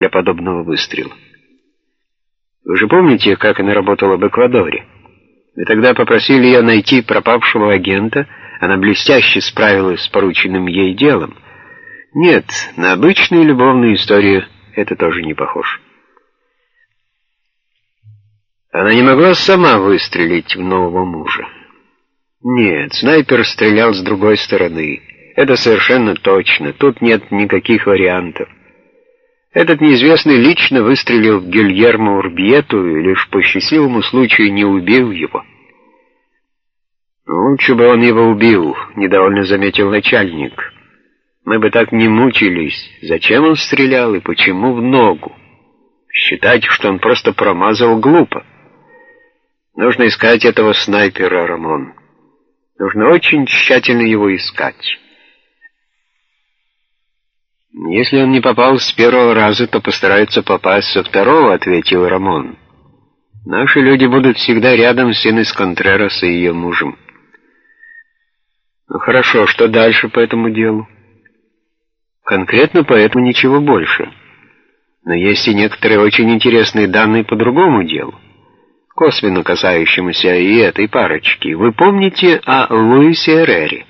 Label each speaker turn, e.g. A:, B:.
A: для подобного выстрела. Вы же помните, как она работала в Эквадоре? Вы тогда попросили ее найти пропавшего агента, она блестяще справилась с порученным ей делом. Нет, на обычную любовную историю это тоже не похоже. Она не могла сама выстрелить в нового мужа. Нет, снайпер стрелял с другой стороны. Это совершенно точно, тут нет никаких вариантов. Этот неизвестный лично выстрелил в Гильермо Урбьету и лишь по счастливому случаю не убил его. «Лучше бы он его убил», — недовольно заметил начальник. «Мы бы так не мучились. Зачем он стрелял и почему в ногу? Считать, что он просто промазал глупо. Нужно искать этого снайпера, Рамон. Нужно очень тщательно его искать». «Если он не попал с первого раза, то постарается попасть со второго», — ответил Рамон. «Наши люди будут всегда рядом с Инес Контрерас и ее мужем». «Ну хорошо, что дальше по этому делу?» «Конкретно по этому ничего больше. Но есть и некоторые очень интересные данные по другому делу, косвенно касающемуся и этой парочки. Вы помните о Луисе Эррере?»